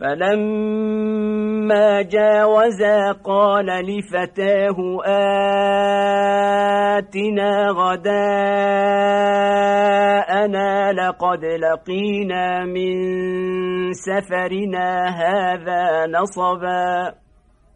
فلما جاوزا قال لفتاه آتنا غداءنا لقد لقينا من سفرنا هذا نصبا